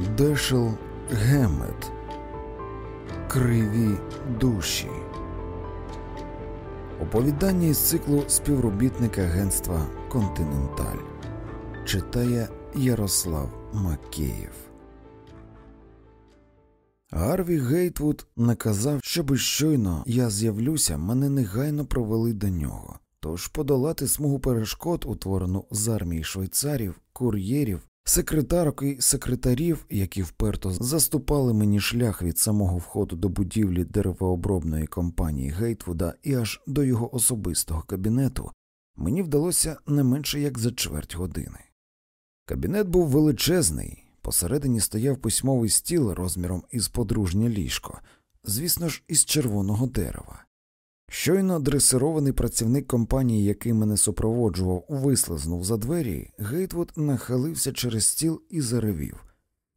Дешел Гемет Криві душі. Оповідання із циклу співробітник агентства Континенталь читає Ярослав Макеєв. Гарві Гейтвуд наказав, щоби щойно я з'явлюся, мене негайно провели до нього. Тож подолати смугу перешкод, утворену з армії швейцарів, кур'єрів, секретарок і секретарів, які вперто заступали мені шлях від самого входу до будівлі деревообробної компанії Гейтвуда і аж до його особистого кабінету, мені вдалося не менше як за чверть години. Кабінет був величезний, посередині стояв письмовий стіл розміром із подружнє ліжко, звісно ж, із червоного дерева. Щойно дресирований працівник компанії, який мене супроводжував, вислизнув за двері, Гейтвуд нахилився через стіл і заревів.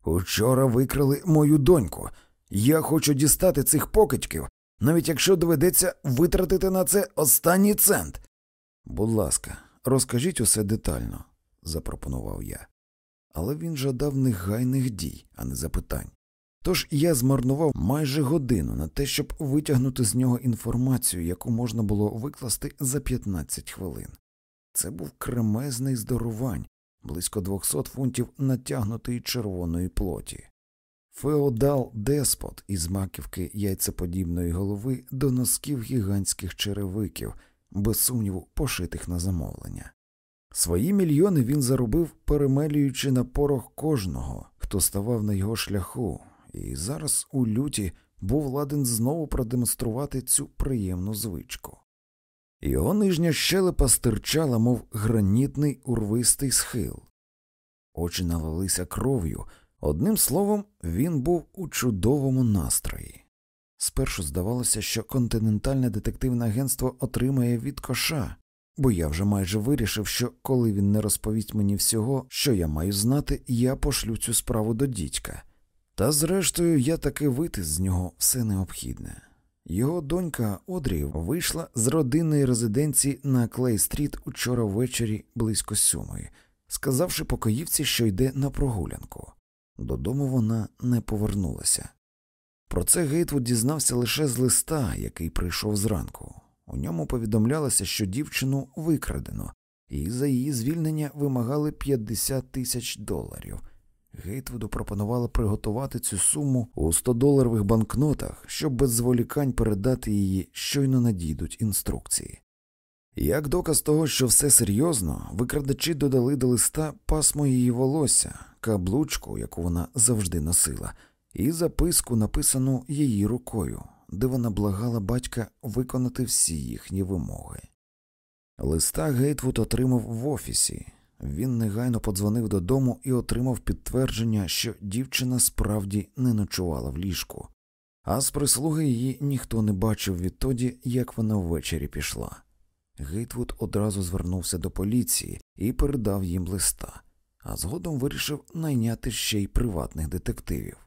Учора викрали мою доньку. Я хочу дістати цих покидьків, навіть якщо доведеться витратити на це останній цент. Будь ласка, розкажіть усе детально, запропонував я. Але він жадав негайних дій, а не запитань. Тож я змарнував майже годину на те, щоб витягнути з нього інформацію, яку можна було викласти за 15 хвилин. Це був кремезний здорувань, близько 200 фунтів натягнутої червоної плоті. Феодал деспот із маківки яйцеподібної голови до носків гігантських черевиків, без сумніву, пошитих на замовлення. Свої мільйони він заробив, перемелюючи на порох кожного, хто ставав на його шляху, і зараз у люті був ладен знову продемонструвати цю приємну звичку. Його нижня щелепа стирчала, мов гранітний урвистий схил, очі налилися кров'ю, одним словом, він був у чудовому настрої. Спершу здавалося, що континентальне детективне агентство отримає від коша, бо я вже майже вирішив, що коли він не розповість мені всього, що я маю знати, я пошлю цю справу до дідька. Та зрештою я таки витис з нього все необхідне. Його донька Одрі вийшла з родинної резиденції на Клей-стріт учора ввечері близько сьомої, сказавши покоївці, що йде на прогулянку. Додому вона не повернулася. Про це Гейтвуд дізнався лише з листа, який прийшов зранку. У ньому повідомлялося, що дівчину викрадено, і за її звільнення вимагали 50 тисяч доларів. Гейтвуду пропонували приготувати цю суму у 100-доларових банкнотах, щоб без зволікань передати її, щойно надійдуть інструкції. Як доказ того, що все серйозно, викрадачі додали до листа пасмо її волосся, каблучку, яку вона завжди носила, і записку, написану її рукою, де вона благала батька виконати всі їхні вимоги. Листа Гейтвуд отримав в офісі. Він негайно подзвонив додому і отримав підтвердження, що дівчина справді не ночувала в ліжку, а з прислуги її ніхто не бачив відтоді, як вона ввечері пішла. Гейтвуд одразу звернувся до поліції і передав їм листа, а згодом вирішив найняти ще й приватних детективів.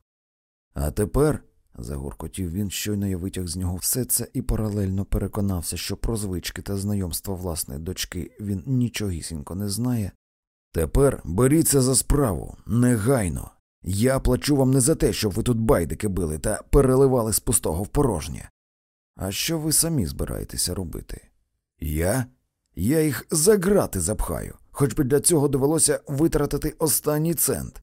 А тепер, загоркотів він, щойно я витяг з нього все це і паралельно переконався, що про звички та знайомства власної дочки він нічогісінько не знає. Тепер беріться за справу, негайно. Я плачу вам не за те, щоб ви тут байдики били та переливали з пустого в порожнє. А що ви самі збираєтеся робити? Я? Я їх за грати запхаю, хоч би для цього довелося витратити останній цент.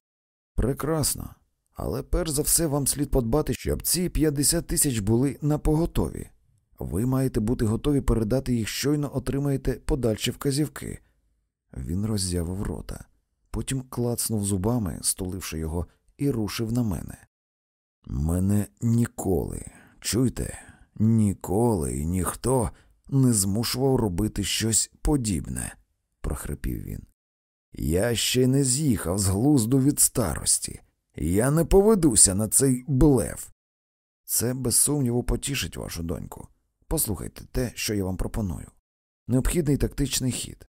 Прекрасно. Але перш за все вам слід подбати, щоб ці 50 тисяч були на поготові. Ви маєте бути готові передати їх, щойно отримаєте подальші вказівки. Він роззявив рота, потім клацнув зубами, стуливши його, і рушив на мене. Мене ніколи, чуйте, ніколи і ніхто не змушував робити щось подібне, прохрипів він. Я ще не з'їхав з глузду від старості. Я не поведуся на цей блеф. Це без сумніву потішить вашу доньку. Послухайте те, що я вам пропоную. Необхідний тактичний хід.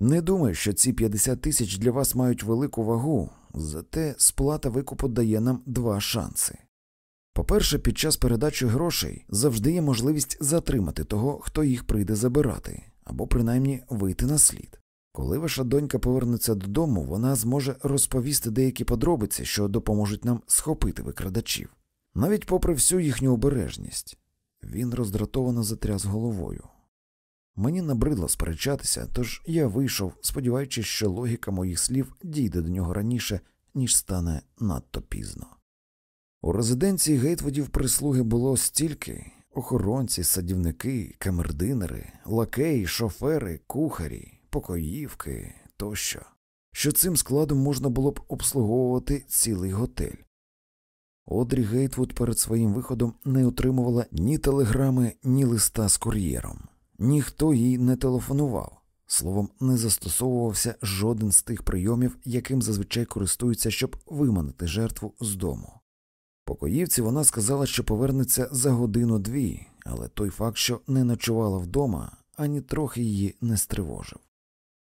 Не думаю, що ці 50 тисяч для вас мають велику вагу, зате сплата викупу дає нам два шанси. По-перше, під час передачі грошей завжди є можливість затримати того, хто їх прийде забирати, або принаймні вийти на слід. Коли ваша донька повернеться додому, вона зможе розповісти деякі подробиці, що допоможуть нам схопити викрадачів, навіть попри всю їхню обережність. Він роздратовано затряс головою. Мені набридло сперечатися, тож я вийшов, сподіваючись, що логіка моїх слів дійде до нього раніше, ніж стане надто пізно. У резиденції Гейтвудів прислуги було стільки охоронці, садівники, камердинери, лакеї, шофери, кухарі, покоївки тощо, що цим складом можна було б обслуговувати цілий готель. Одрі Гейтвуд перед своїм виходом не отримувала ні телеграми, ні листа з кур'єром, ніхто їй не телефонував, словом, не застосовувався жоден з тих прийомів, яким зазвичай користуються, щоб виманити жертву з дому. Покоївці вона сказала, що повернеться за годину дві, але той факт, що не ночувала вдома, ані трохи її не стривожив.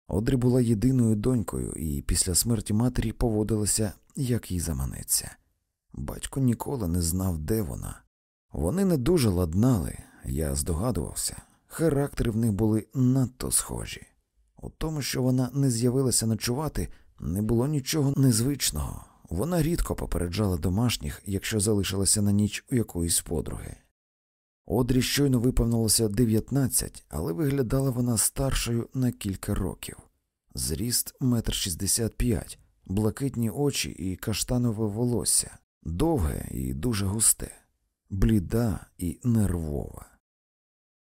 Одрі була єдиною донькою і після смерті матері поводилася, як їй заманеться. Батько ніколи не знав, де вона. Вони не дуже ладнали, я здогадувався, характери в них були надто схожі. У тому, що вона не з'явилася ночувати, не було нічого незвичного. Вона рідко попереджала домашніх, якщо залишилася на ніч у якоїсь подруги. Одрі щойно виповнилося 19, але виглядала вона старшою на кілька років. Зріст метр шістдесят п'ять, блакитні очі і каштанове волосся, довге і дуже густе, бліда і нервова.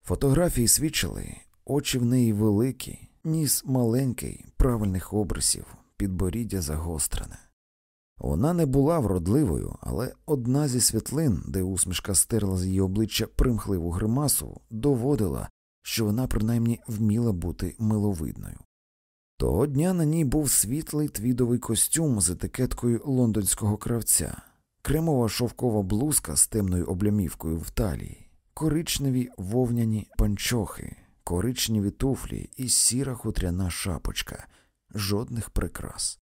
Фотографії свідчили, очі в неї великі, ніс маленький, правильних обрисів, підборіддя загострене. Вона не була вродливою, але одна зі світлин, де усмішка стерла з її обличчя примхливу гримасу, доводила, що вона принаймні вміла бути миловидною. Того дня на ній був світлий твідовий костюм з етикеткою лондонського кравця, кремова шовкова блузка з темною облямівкою в талії, коричневі вовняні панчохи, коричневі туфлі і сіра хутряна шапочка, жодних прикрас.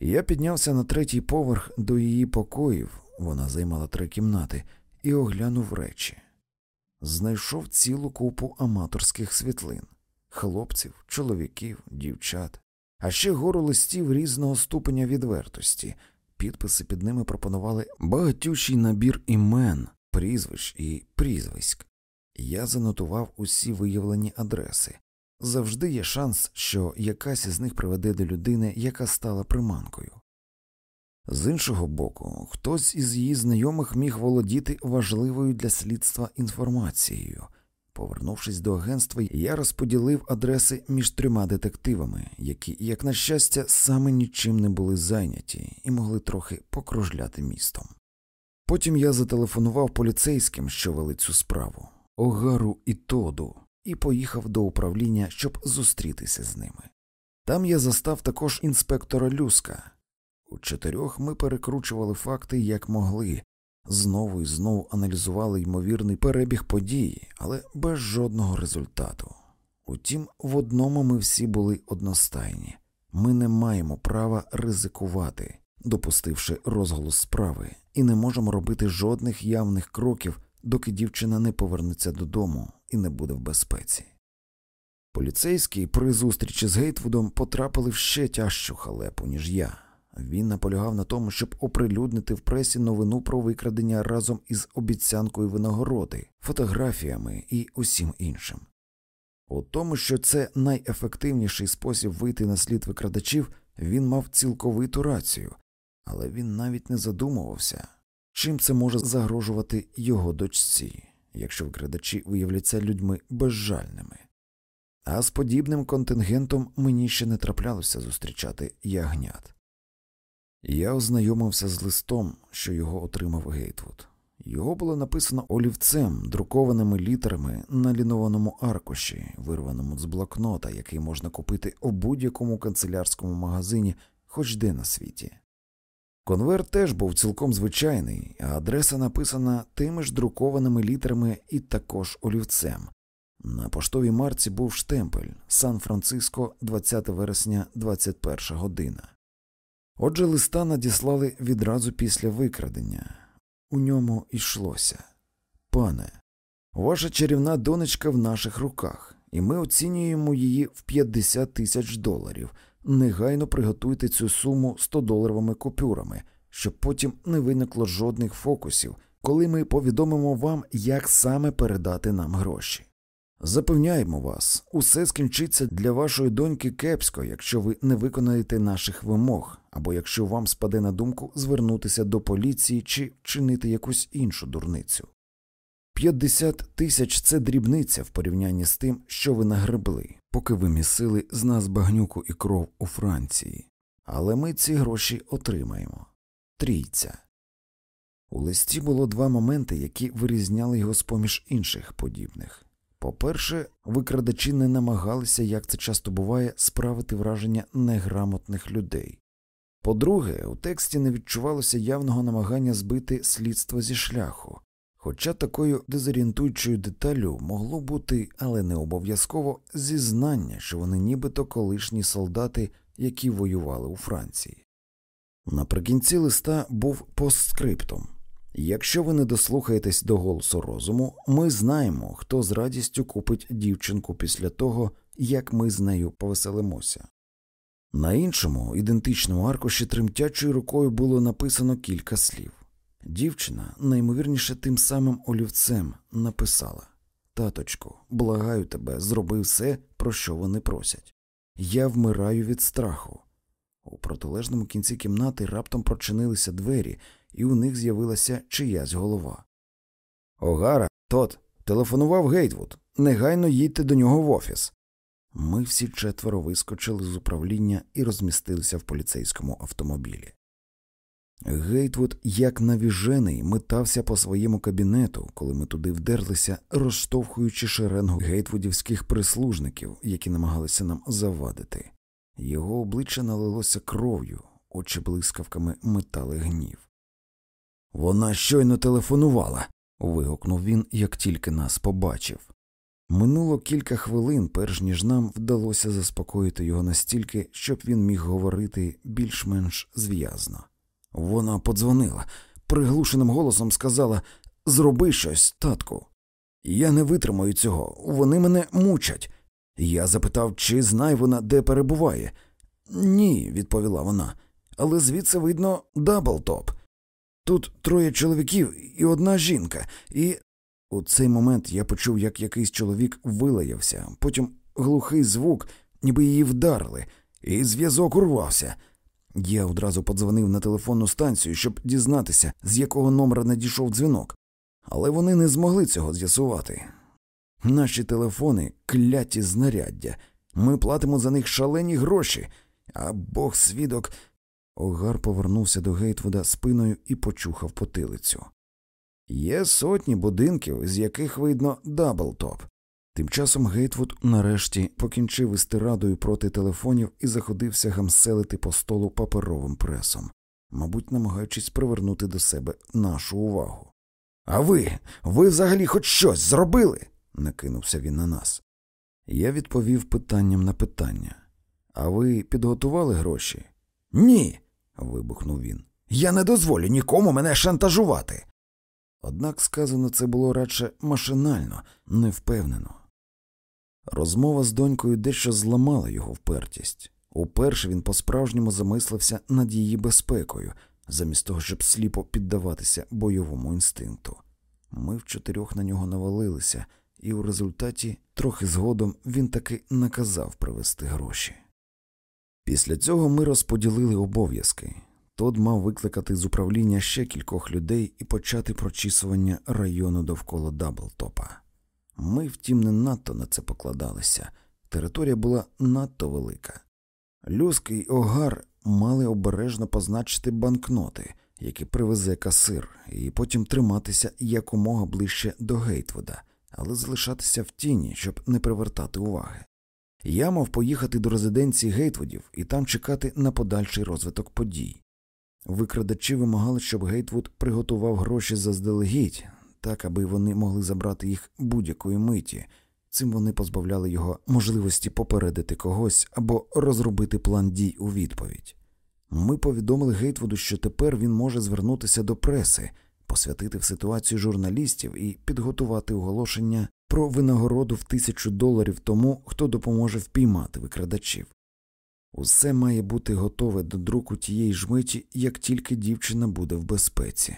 Я піднявся на третій поверх до її покоїв, вона займала три кімнати, і оглянув речі. Знайшов цілу купу аматорських світлин хлопців, чоловіків, дівчат, а ще гору листів різного ступеня відвертості. Підписи під ними пропонували багатючий набір імен, прізвищ і прізвиськ. Я занотував усі виявлені адреси. Завжди є шанс, що якась із них приведе до людини, яка стала приманкою. З іншого боку, хтось із її знайомих міг володіти важливою для слідства інформацією. Повернувшись до агентства, я розподілив адреси між трьома детективами, які, як на щастя, саме нічим не були зайняті і могли трохи покружляти містом. Потім я зателефонував поліцейським, що вели цю справу, Огару і Тоду, і поїхав до управління, щоб зустрітися з ними. Там я застав також інспектора Люска. У чотирьох ми перекручували факти як могли, знову і знову аналізували ймовірний перебіг події, але без жодного результату. Утім, в одному ми всі були одностайні ми не маємо права ризикувати, допустивши розголос справи, і не можемо робити жодних явних кроків, доки дівчина не повернеться додому і не буде в безпеці. Поліцейські при зустрічі з Гейтвудом потрапили в ще тяжчу халепу, ніж я. Він наполягав на тому, щоб оприлюднити в пресі новину про викрадення разом із обіцянкою винагороди, фотографіями і усім іншим. У тому, що це найефективніший спосіб вийти на слід викрадачів, він мав цілковиту рацію, але він навіть не задумувався, чим це може загрожувати його дочці, якщо викрадачі виявляться людьми безжальними. А з подібним контингентом мені ще не траплялося зустрічати ягнят. Я ознайомився з листом, що його отримав Гейтвуд. Його було написано олівцем, друкованими літерами на лінованому аркуші, вирваному з блокнота, який можна купити у будь-якому канцелярському магазині, хоч де на світі. Конверт теж був цілком звичайний, а адреса написана тими ж друкованими літерами і також олівцем. На поштовій марці був штемпель Сан Франциско, 20 вересня, 21 година. Отже, листа надіслали відразу після викрадення. У ньому йшлося Пане, ваша чарівна донечка в наших руках. і ми оцінюємо її в 50 тисяч доларів. Негайно приготуйте цю суму 100-доларовими купюрами, щоб потім не виникло жодних фокусів, коли ми повідомимо вам, як саме передати нам гроші. Запевняємо вас, усе скінчиться для вашої доньки кепсько, якщо ви не виконаєте наших вимог, або якщо вам спаде на думку звернутися до поліції чи вчинити якусь іншу дурницю. 50 тисяч це дрібниця в порівнянні з тим, що ви нагребли, поки ви місили з нас багнюку і кров у Франції. Але ми ці гроші отримаємо. Трійця. У листі було два моменти, які вирізняли його з поміж інших подібних. По-перше, викрадачі не намагалися, як це часто буває, справити враження неграмотних людей. По-друге, у тексті не відчувалося явного намагання збити слідство зі шляху, хоча такою дезорієнтуючою деталлю могло бути, але не обов'язково, зізнання, що вони нібито колишні солдати, які воювали у Франції. Наприкінці листа був постскриптум. Якщо ви не дослухаєтесь до голосу розуму, ми знаємо, хто з радістю купить дівчинку після того, як ми з нею повеселимося. На іншому ідентичному аркуші тремтячою рукою було написано кілька слів. Дівчина, наймовірніше тим самим олівцем, написала Таточку, благаю тебе, зроби все, про що вони просять. Я вмираю від страху. У протилежному кінці кімнати раптом прочинилися двері, і у них з'явилася чиясь голова. Огара, тот, телефонував Гейтвуд. Негайно їдьте до нього в офіс. Ми всі четверо вискочили з управління і розмістилися в поліцейському автомобілі. Гейтвуд, як навіжений, метався по своєму кабінету, коли ми туди вдерлися, розштовхуючи шеренгу гейтвудівських прислужників, які намагалися нам завадити. Його обличчя налилося кров'ю, очі блискавками метали гнів. Вона щойно телефонувала. вигукнув він, як тільки нас побачив. Минуло кілька хвилин, перш ніж нам вдалося заспокоїти його настільки, щоб він міг говорити більш-менш зв'язно. Вона подзвонила, приглушеним голосом сказала Зроби щось, татку. Я не витримаю цього, вони мене мучать. Я запитав, чи знає вона, де перебуває. Ні, відповіла вона, але звідси видно даблтоп. Тут троє чоловіків і одна жінка, і у цей момент я почув, як якийсь чоловік вилаявся, потім глухий звук, ніби її вдарили, і зв'язок урвався. Я одразу подзвонив на телефонну станцію, щоб дізнатися, з якого номера надійшов дзвінок, але вони не змогли цього з'ясувати. Наші телефони кляті знаряддя, ми платимо за них шалені гроші, а Бог свідок. О'Гар повернувся до Гейтвуда спиною і почухав потилицю. Є сотні будинків, з яких видно даблтоп. Тим часом Гейтвуд нарешті покінчив із тирадою проти телефонів і заходився гамселити по столу паперовим пресом, мабуть, намагаючись привернути до себе нашу увагу. А ви, ви взагалі хоч щось зробили? накинувся він на нас. Я відповів питанням на питання. А ви підготували гроші? Ні. вибухнув він. Я не дозволю нікому мене шантажувати. Однак сказано це було радше машинально, невпевнено. Розмова з донькою дещо зламала його впертість. Уперше він по справжньому замислився над її безпекою, замість того, щоб сліпо піддаватися бойовому інстинкту. Ми в чотирьох на нього навалилися, і у результаті, трохи згодом, він таки наказав привезти гроші. Після цього ми розподілили обов'язки. Тод мав викликати з управління ще кількох людей і почати прочісування району довкола Даблтопа. Ми, втім, не надто на це покладалися. Територія була надто велика. Люск і огар мали обережно позначити банкноти, які привезе касир, і потім триматися якомога ближче до Гейтвуда, але залишатися в тіні, щоб не привертати уваги. Я мав поїхати до резиденції Гейтвудів і там чекати на подальший розвиток подій. Викрадачі вимагали, щоб Гейтвуд приготував гроші заздалегідь, так аби вони могли забрати їх будь-якої миті. Цим вони позбавляли його можливості попередити когось або розробити план дій у відповідь. Ми повідомили Гейтвуду, що тепер він може звернутися до преси, посвятити в ситуацію журналістів і підготувати оголошення про винагороду в тисячу доларів тому, хто допоможе впіймати викрадачів. Усе має бути готове до друку тієї ж миті, як тільки дівчина буде в безпеці.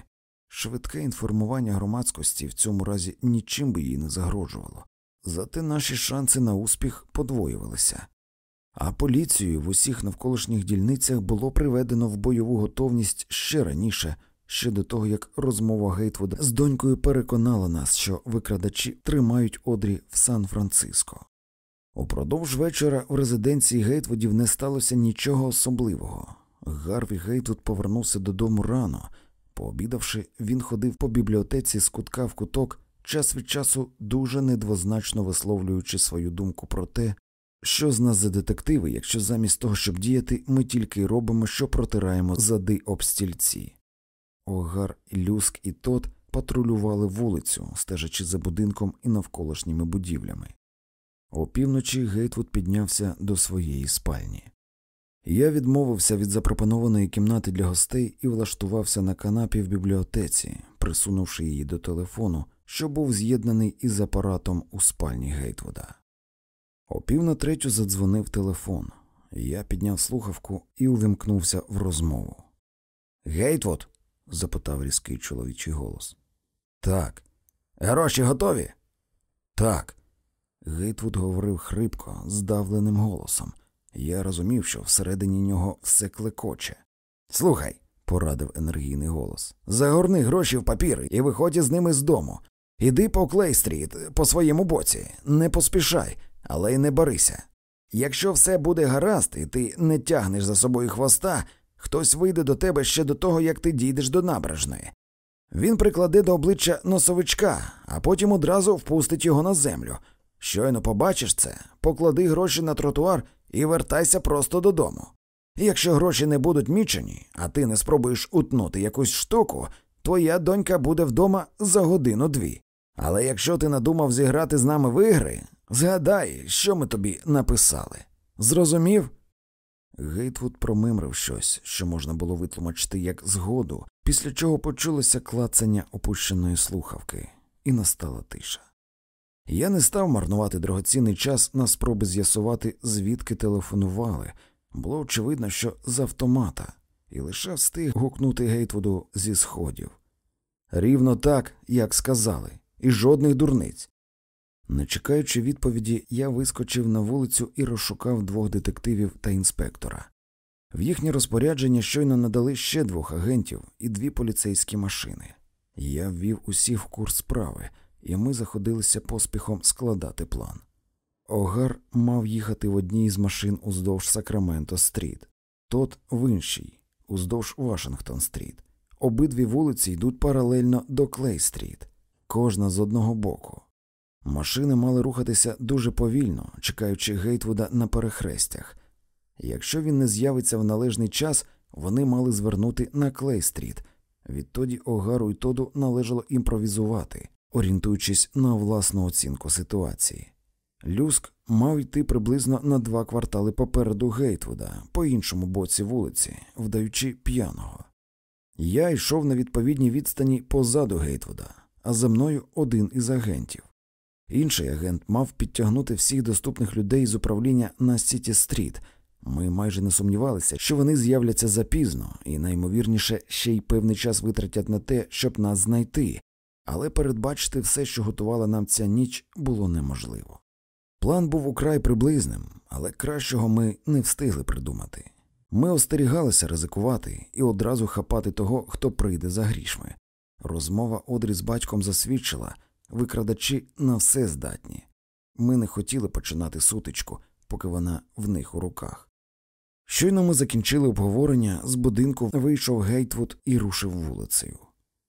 Швидке інформування громадськості в цьому разі нічим би їй не загрожувало, зате наші шанси на успіх подвоювалися. А поліцію в усіх навколишніх дільницях було приведено в бойову готовність ще раніше, ще до того як розмова Гейтвуда з донькою переконала нас, що викрадачі тримають одрі в Сан-Франциско. Упродовж вечора в резиденції Гейтвудів не сталося нічого особливого. Гарві Гейтвуд повернувся додому рано. Пообідавши, він ходив по бібліотеці з кутка в куток, час від часу дуже недвозначно висловлюючи свою думку про те, що з нас за детективи, якщо замість того, щоб діяти, ми тільки й робимо, що протираємо зади об стільці. Огар, Люск і тот патрулювали вулицю, стежачи за будинком і навколишніми будівлями. Опівночі Гейтвуд піднявся до своєї спальні. Я відмовився від запропонованої кімнати для гостей і влаштувався на канапі в бібліотеці, присунувши її до телефону, що був з'єднаний із апаратом у спальні Гейтвуда. О пів на третю задзвонив телефон. Я підняв слухавку і увімкнувся в розмову. Гейтвуд? запитав різкий чоловічий голос. Так. Гроші готові? Так. Гейтвуд говорив хрипко, здавленим голосом. Я розумів, що всередині нього все клекоче. Слухай, порадив енергійний голос. Загорни гроші в папір і виходь із ними з дому. Іди по Клей Стріт, по своєму боці, не поспішай, але й не барися. Якщо все буде гаразд, і ти не тягнеш за собою хвоста, хтось вийде до тебе ще до того, як ти дійдеш до набережної. Він прикладе до обличчя носовичка, а потім одразу впустить його на землю. Щойно побачиш це, поклади гроші на тротуар і вертайся просто додому. Якщо гроші не будуть мічені, а ти не спробуєш утнути якусь штуку, твоя донька буде вдома за годину дві. Але якщо ти надумав зіграти з нами в ігри, згадай, що ми тобі написали. Зрозумів? Гейтвуд промимрив щось, що можна було витлумачити як згоду, після чого почулося клацання опущеної слухавки, і настала тиша. Я не став марнувати дорогоцінний час на спроби з'ясувати, звідки телефонували. Було очевидно, що з автомата, і лише встиг гукнути Гейтвуду зі сходів. Рівно так, як сказали, і жодних дурниць. Не чекаючи відповіді, я вискочив на вулицю і розшукав двох детективів та інспектора. В їхнє розпорядження щойно надали ще двох агентів і дві поліцейські машини. Я ввів усіх в курс справи і ми заходилися поспіхом складати план. Огар мав їхати в одній з машин уздовж Сакраменто Стріт, тот в іншій, уздовж Вашингтон Стріт. Обидві вулиці йдуть паралельно до Клей Стріт, кожна з одного боку. Машини мали рухатися дуже повільно, чекаючи Гейтвуда на перехрестях. Якщо він не з'явиться в належний час, вони мали звернути на Клей Стріт. Відтоді Огару і Тоду належало імпровізувати орієнтуючись на власну оцінку ситуації. Люск мав йти приблизно на два квартали попереду Гейтвуда, по іншому боці вулиці, вдаючи п'яного. Я йшов на відповідній відстані позаду Гейтвуда, а за мною один із агентів. Інший агент мав підтягнути всіх доступних людей з управління на Сіті Стріт. Ми майже не сумнівалися, що вони з'являться запізно і, наймовірніше, ще й певний час витратять на те, щоб нас знайти, але передбачити все, що готувала нам ця ніч, було неможливо. План був украй приблизним, але кращого ми не встигли придумати. Ми остерігалися ризикувати і одразу хапати того, хто прийде за грішми. Розмова Одрі з батьком засвідчила викрадачі на все здатні. Ми не хотіли починати сутичку, поки вона в них у руках. Щойно ми закінчили обговорення, з будинку вийшов Гейтвуд і рушив вулицею.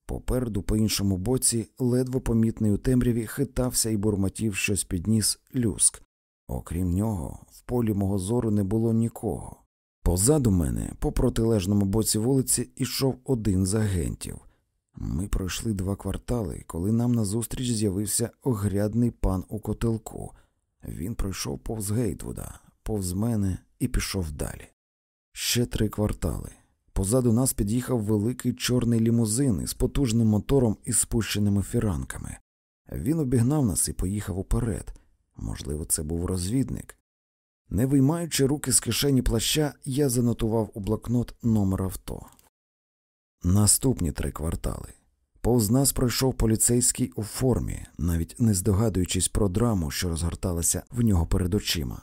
Попереду, по іншому боці, ледве помітний у темряві, хитався і бурмотів щось підніс люск. Окрім нього, в полі мого зору не було нікого. Позаду мене, по протилежному боці вулиці, ішов один з агентів. Ми пройшли два квартали, коли нам назустріч з'явився огрядний пан у котелку. Він пройшов повз Гейтвуда, повз мене і пішов далі. Ще три квартали. Позаду нас під'їхав великий чорний лімузин із потужним мотором і спущеними фіранками. Він обігнав нас і поїхав уперед. Можливо, це був розвідник. Не виймаючи руки з кишені плаща, я занотував у блокнот номер авто. Наступні три квартали. Повз нас пройшов поліцейський у формі, навіть не здогадуючись про драму, що розгорталася в нього перед очима.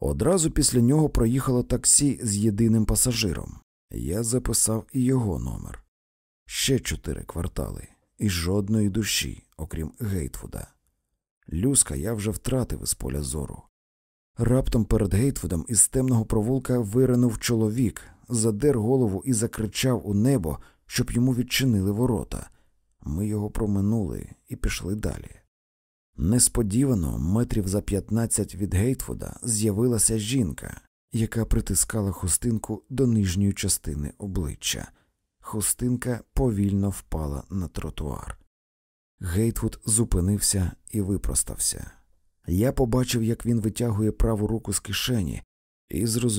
Одразу після нього проїхало таксі з єдиним пасажиром. Я записав і його номер. Ще чотири квартали, і жодної душі, окрім Гейтвуда. Люска я вже втратив із поля зору. Раптом перед Гейтвудом із темного провулка виринув чоловік, задер голову і закричав у небо, щоб йому відчинили ворота. Ми його проминули і пішли далі. Несподівано, метрів за 15 від Гейтфуда з'явилася жінка, яка притискала хустинку до нижньої частини обличчя. Хустинка повільно впала на тротуар. Гейтвуд зупинився і випростався. Я побачив, як він витягує праву руку з кишені, і зрозумів.